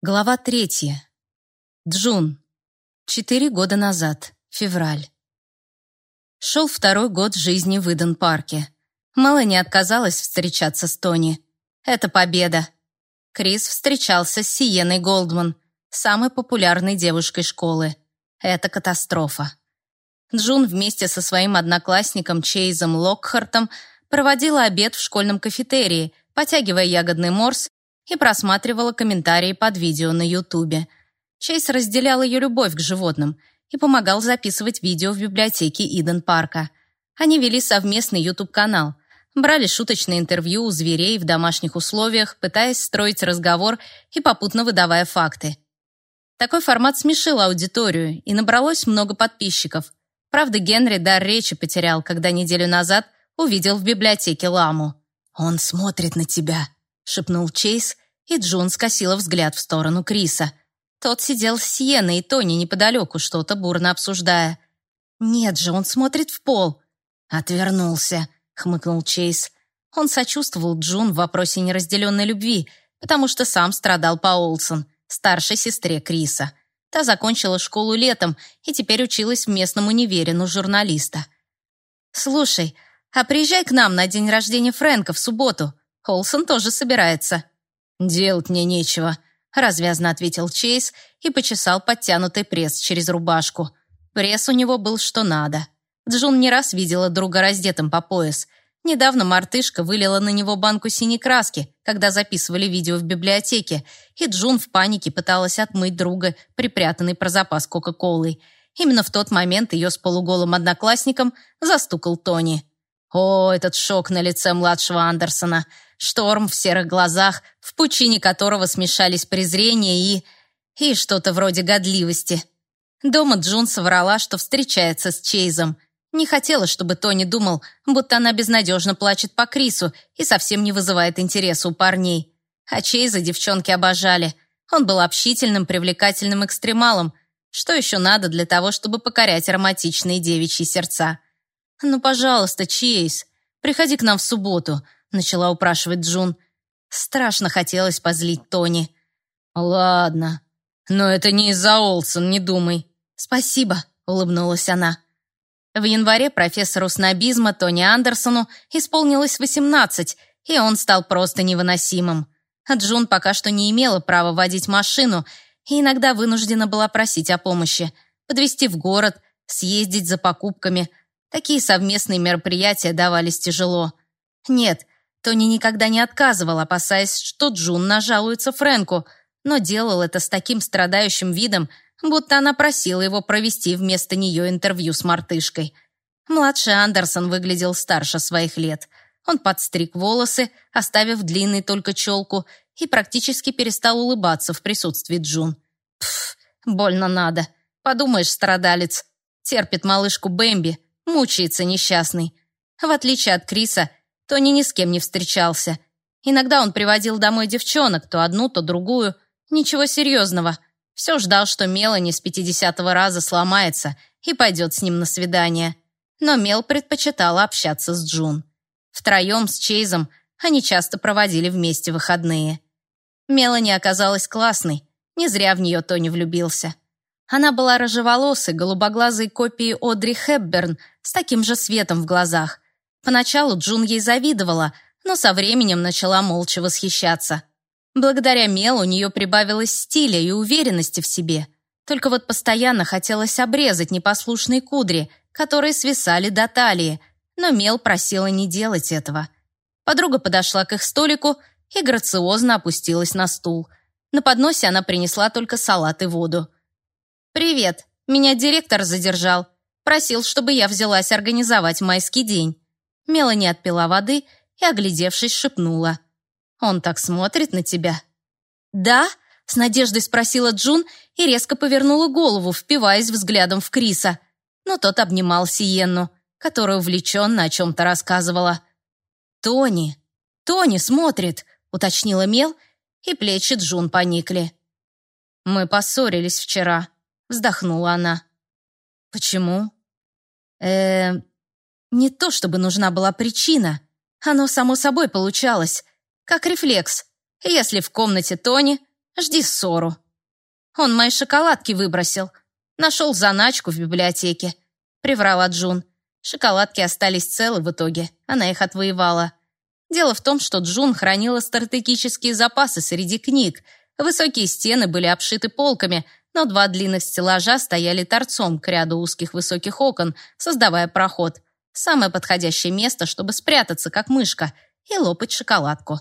Глава третья. Джун. Четыре года назад. Февраль. Шел второй год жизни в Иден-парке. Мелани отказалась встречаться с Тони. Это победа. Крис встречался с Сиеной Голдман, самой популярной девушкой школы. Это катастрофа. Джун вместе со своим одноклассником Чейзом Локхартом проводила обед в школьном кафетерии, потягивая ягодный морс и просматривала комментарии под видео на Ютубе. Чейз разделял ее любовь к животным и помогал записывать видео в библиотеке Иден-парка. Они вели совместный Ютуб-канал, брали шуточные интервью у зверей в домашних условиях, пытаясь строить разговор и попутно выдавая факты. Такой формат смешил аудиторию, и набралось много подписчиков. Правда, Генри дар речи потерял, когда неделю назад увидел в библиотеке ламу. «Он смотрит на тебя», шепнул Чейз, и Джун скосила взгляд в сторону Криса. Тот сидел с Сиеной и Тони неподалеку, что-то бурно обсуждая. «Нет же, он смотрит в пол». «Отвернулся», — хмыкнул Чейз. Он сочувствовал Джун в вопросе неразделенной любви, потому что сам страдал по Олсон, старшей сестре Криса. Та закончила школу летом и теперь училась в местном универе на журналиста. «Слушай, а приезжай к нам на день рождения Фрэнка в субботу. Холсон тоже собирается». «Делать мне нечего», — развязно ответил Чейз и почесал подтянутый пресс через рубашку. Пресс у него был что надо. Джун не раз видела друга раздетым по пояс. Недавно мартышка вылила на него банку синей краски, когда записывали видео в библиотеке, и Джун в панике пыталась отмыть друга, припрятанный про запас Кока-Колой. Именно в тот момент ее с полуголым одноклассником застукал Тони. О, этот шок на лице младшего Андерсона — Шторм в серых глазах, в пучине которого смешались презрение и... и что-то вроде годливости. Дома Джун соврала, что встречается с Чейзом. Не хотела, чтобы Тони думал, будто она безнадежно плачет по Крису и совсем не вызывает интереса у парней. А Чейза девчонки обожали. Он был общительным, привлекательным экстремалом. Что еще надо для того, чтобы покорять ароматичные девичьи сердца? «Ну, пожалуйста, Чейз, приходи к нам в субботу начала упрашивать Джун. Страшно хотелось позлить Тони. «Ладно, но это не из-за Олсон, не думай». «Спасибо», — улыбнулась она. В январе профессору снобизма Тони Андерсону исполнилось 18, и он стал просто невыносимым. Джун пока что не имела права водить машину и иногда вынуждена была просить о помощи, подвезти в город, съездить за покупками. Такие совместные мероприятия давались тяжело. Нет, Тони никогда не отказывал, опасаясь, что Джун нажалуется Фрэнку, но делал это с таким страдающим видом, будто она просила его провести вместо нее интервью с мартышкой. Младший Андерсон выглядел старше своих лет. Он подстриг волосы, оставив длинной только челку, и практически перестал улыбаться в присутствии Джун. Пф, больно надо. Подумаешь, страдалец. Терпит малышку Бэмби, мучается несчастный. В отличие от Криса, Тони ни с кем не встречался. Иногда он приводил домой девчонок, то одну, то другую. Ничего серьезного. Все ждал, что Мелани с пятидесятого раза сломается и пойдет с ним на свидание. Но Мел предпочитала общаться с Джун. Втроем с Чейзом они часто проводили вместе выходные. Мелани оказалась классной, не зря в нее Тони влюбился. Она была рыжеволосой, голубоглазой копией Одри Хепберн с таким же светом в глазах – Поначалу Джун ей завидовала, но со временем начала молча восхищаться. Благодаря Мел у нее прибавилось стиля и уверенности в себе. Только вот постоянно хотелось обрезать непослушные кудри, которые свисали до талии, но Мел просила не делать этого. Подруга подошла к их столику и грациозно опустилась на стул. На подносе она принесла только салат и воду. «Привет, меня директор задержал. Просил, чтобы я взялась организовать майский день». Мелани отпила воды и, оглядевшись, шепнула. «Он так смотрит на тебя». «Да?» — с надеждой спросила Джун и резко повернула голову, впиваясь взглядом в Криса. Но тот обнимал Сиенну, которая увлеченно о чем-то рассказывала. «Тони! Тони смотрит!» — уточнила Мел, и плечи Джун поникли. «Мы поссорились вчера», — вздохнула она. «Почему?» «Э, не то чтобы нужна была причина. Оно само собой получалось, как рефлекс. Если в комнате Тони, Жди ссору. Он мои шоколадки выбросил. Нашел заначку в библиотеке. Приврала Джун. Шоколадки остались целы в итоге. Она их отвоевала. Дело в том, что Джун хранила стратегические запасы среди книг. Высокие стены были обшиты полками, но два длинных стеллажа стояли торцом к ряду узких высоких окон, создавая проход. Самое подходящее место, чтобы спрятаться, как мышка, и лопать шоколадку.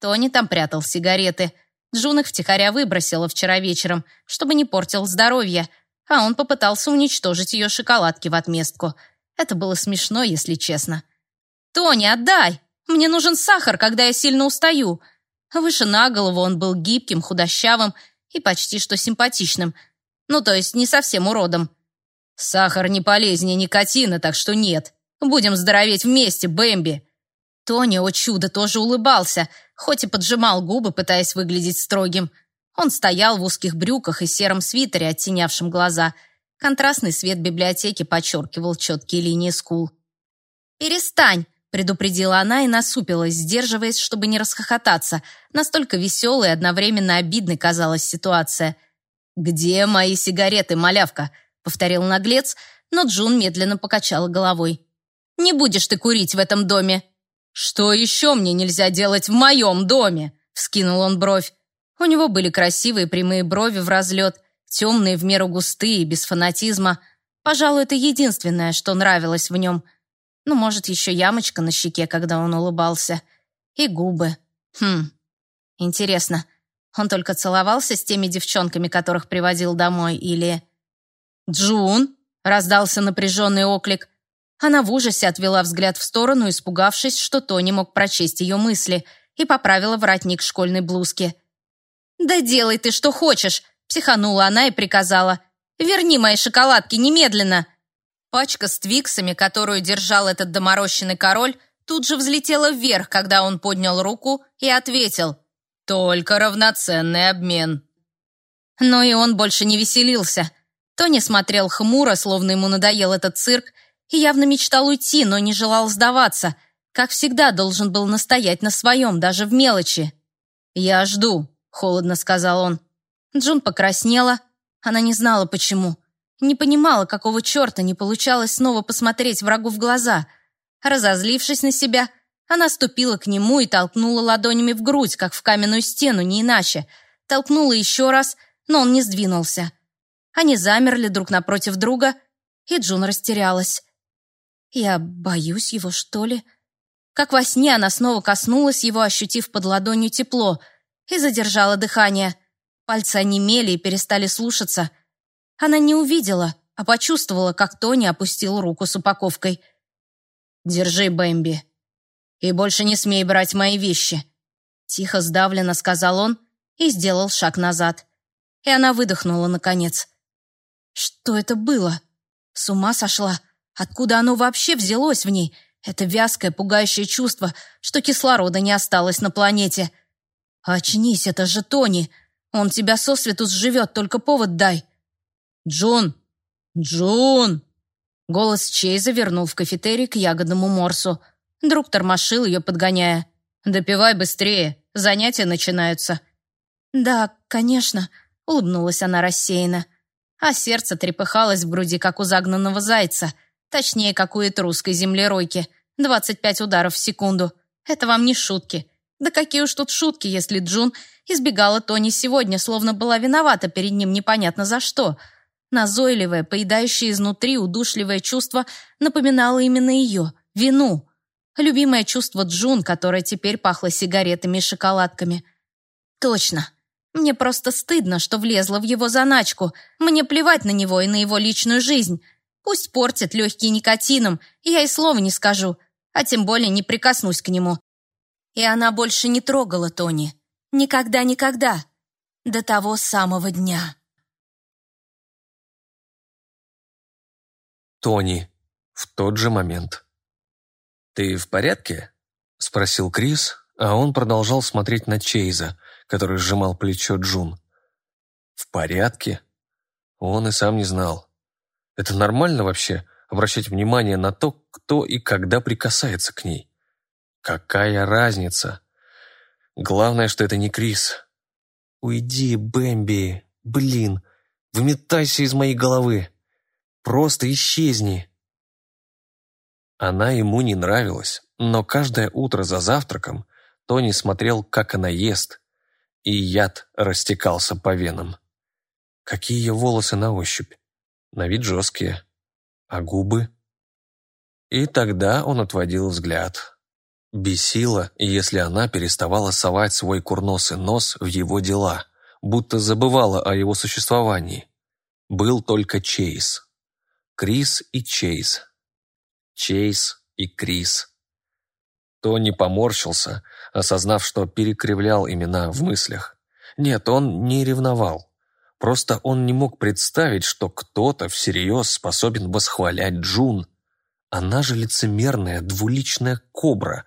Тони там прятал сигареты. Джун их втихаря выбросила вчера вечером, чтобы не портил здоровье, а он попытался уничтожить ее шоколадки в отместку. Это было смешно, если честно. «Тони, отдай! Мне нужен сахар, когда я сильно устаю!» Выше на голову он был гибким, худощавым и почти что симпатичным. Ну, то есть не совсем уродом. «Сахар не полезнее никотина, так что нет. Будем здороветь вместе, Бэмби!» Тони, о чудо, тоже улыбался, хоть и поджимал губы, пытаясь выглядеть строгим. Он стоял в узких брюках и сером свитере, оттенявшем глаза. Контрастный свет библиотеки подчеркивал четкие линии скул. «Перестань!» — предупредила она и насупилась, сдерживаясь, чтобы не расхохотаться. Настолько веселой и одновременно обидной казалась ситуация. «Где мои сигареты, малявка?» — повторил наглец, но Джун медленно покачала головой. «Не будешь ты курить в этом доме!» «Что еще мне нельзя делать в моем доме?» — вскинул он бровь. У него были красивые прямые брови в разлет, темные в меру густые, без фанатизма. Пожалуй, это единственное, что нравилось в нем. Ну, может, еще ямочка на щеке, когда он улыбался. И губы. Хм, интересно, он только целовался с теми девчонками, которых приводил домой, или... «Джун!» — раздался напряженный оклик. Она в ужасе отвела взгляд в сторону, испугавшись, что Тони мог прочесть ее мысли, и поправила воротник школьной блузки. «Да делай ты, что хочешь!» – психанула она и приказала. «Верни мои шоколадки немедленно!» Пачка с твиксами, которую держал этот доморощенный король, тут же взлетела вверх, когда он поднял руку и ответил «Только равноценный обмен». Но и он больше не веселился. Тони смотрел хмуро, словно ему надоел этот цирк, и явно мечтал уйти, но не желал сдаваться. Как всегда, должен был настоять на своем, даже в мелочи. «Я жду», холодно сказал он. Джун покраснела. Она не знала, почему. Не понимала, какого черта не получалось снова посмотреть врагу в глаза. Разозлившись на себя, она ступила к нему и толкнула ладонями в грудь, как в каменную стену, не иначе. Толкнула еще раз, но он не сдвинулся. Они замерли друг напротив друга, и Джун растерялась. «Я боюсь его, что ли?» Как во сне она снова коснулась его, ощутив под ладонью тепло — и задержала дыхание. Пальцы онемели и перестали слушаться. Она не увидела, а почувствовала, как Тони опустил руку с упаковкой. «Держи, Бэмби, и больше не смей брать мои вещи», тихо сдавленно сказал он и сделал шаг назад. И она выдохнула, наконец. Что это было? С ума сошла? Откуда оно вообще взялось в ней? Это вязкое, пугающее чувство, что кислорода не осталось на планете. «Очнись, это же Тони! Он тебя сосвету сживет, только повод дай!» «Джун! Джун!» Голос Чейза вернул в кафетерий к ягодному морсу. Друг тормошил ее, подгоняя. «Допивай быстрее, занятия начинаются». «Да, конечно», — улыбнулась она рассеянно. А сердце трепыхалось в груди, как у загнанного зайца. Точнее, как у этрусской землеройки. Двадцать пять ударов в секунду. Это вам не шутки. Да какие уж тут шутки, если Джун избегала Тони сегодня, словно была виновата перед ним непонятно за что. Назойливое, поедающее изнутри удушливое чувство напоминало именно ее, вину. Любимое чувство Джун, которое теперь пахло сигаретами и шоколадками. Точно. Мне просто стыдно, что влезла в его заначку. Мне плевать на него и на его личную жизнь. Пусть портит легкий никотином, я и слова не скажу, а тем более не прикоснусь к нему. И она больше не трогала Тони. Никогда-никогда. До того самого дня. Тони. В тот же момент. «Ты в порядке?» — спросил Крис, а он продолжал смотреть на Чейза, который сжимал плечо Джун. «В порядке?» Он и сам не знал. Это нормально вообще, обращать внимание на то, кто и когда прикасается к ней? Какая разница? Главное, что это не Крис. «Уйди, Бэмби! Блин! Выметайся из моей головы! Просто исчезни!» Она ему не нравилась, но каждое утро за завтраком Тони смотрел, как она ест, и яд растекался по венам. Какие ее волосы на ощупь? На вид жесткие. А губы? И тогда он отводил взгляд. Бесило, если она переставала совать свой курносый нос в его дела, будто забывала о его существовании. Был только Чейз. Крис и Чейз. Чейз и Крис. Тони поморщился, осознав, что перекривлял имена в мыслях. Нет, он не ревновал. Просто он не мог представить, что кто-то всерьез способен восхвалять Джун. Она же лицемерная двуличная кобра.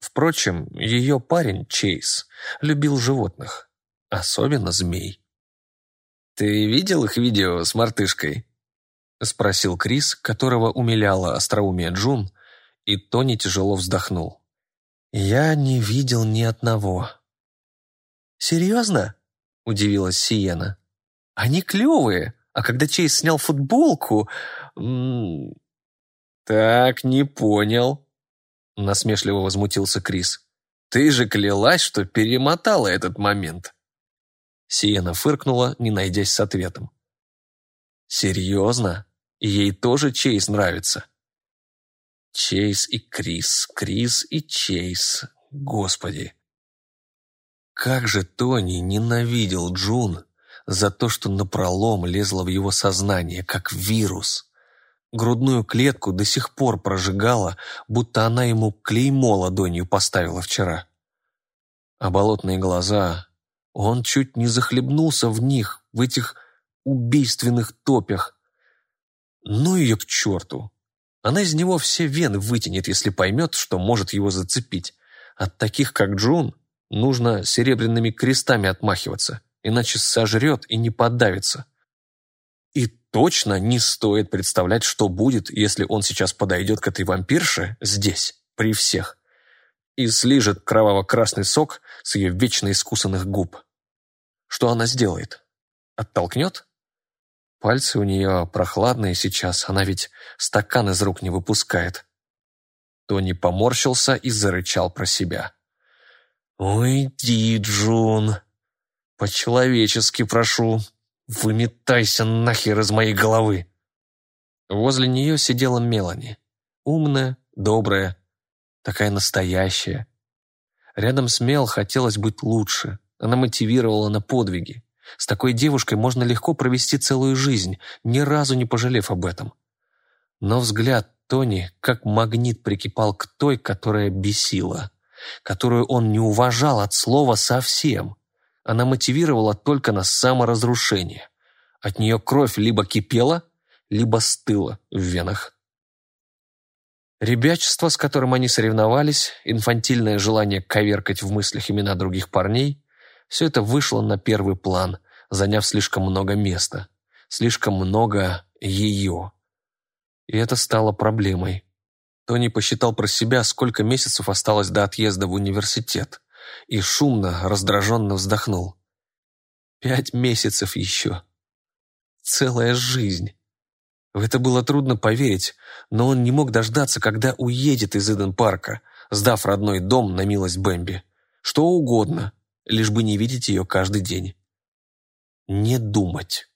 Впрочем, ее парень, Чейз, любил животных, особенно змей. «Ты видел их видео с мартышкой?» — спросил Крис, которого умиляла остроумие Джун, и Тони тяжело вздохнул. «Я не видел ни одного». «Серьезно?» — удивилась Сиена. «Они клевые, а когда Чейз снял футболку...» «Так, не понял», — насмешливо возмутился Крис. «Ты же клялась, что перемотала этот момент». Сиена фыркнула, не найдясь с ответом. «Серьезно? Ей тоже Чейз нравится?» Чейз и Крис, Крис и Чейз. Господи. Как же Тони ненавидел Джун за то, что напролом лезла в его сознание, как вирус. Грудную клетку до сих пор прожигала, будто она ему клеймо ладонью поставила вчера. А болотные глаза... Он чуть не захлебнулся в них, в этих убийственных топях. Ну ее к черту. Она из него все вены вытянет, если поймет, что может его зацепить. От таких, как Джун, нужно серебряными крестами отмахиваться, иначе сожрет и не подавится. И точно не стоит представлять, что будет, если он сейчас подойдет к этой вампирше здесь, при всех, и слижет кроваво-красный сок с ее вечно искусанных губ. Что она сделает? Оттолкнет? Пальцы у нее прохладные сейчас, она ведь стакан из рук не выпускает. Тони поморщился и зарычал про себя. «Уйди, Джун! По-человечески прошу, выметайся нахер из моей головы!» Возле нее сидела Мелани. Умная, добрая, такая настоящая. Рядом с Мел хотелось быть лучше. Она мотивировала на подвиги. С такой девушкой можно легко провести целую жизнь, ни разу не пожалев об этом. Но взгляд Тони как магнит прикипал к той, которая бесила, которую он не уважал от слова совсем. Она мотивировала только на саморазрушение. От нее кровь либо кипела, либо стыла в венах. Ребячество, с которым они соревновались, инфантильное желание коверкать в мыслях имена других парней, все это вышло на первый план, заняв слишком много места, слишком много ее. И это стало проблемой. Тони посчитал про себя, сколько месяцев осталось до отъезда в университет, и шумно, раздраженно вздохнул. Пять месяцев еще. Целая жизнь. В это было трудно поверить, но он не мог дождаться, когда уедет из Иден-парка, сдав родной дом на милость Бэмби. Что угодно, лишь бы не видеть ее каждый день. Не думать.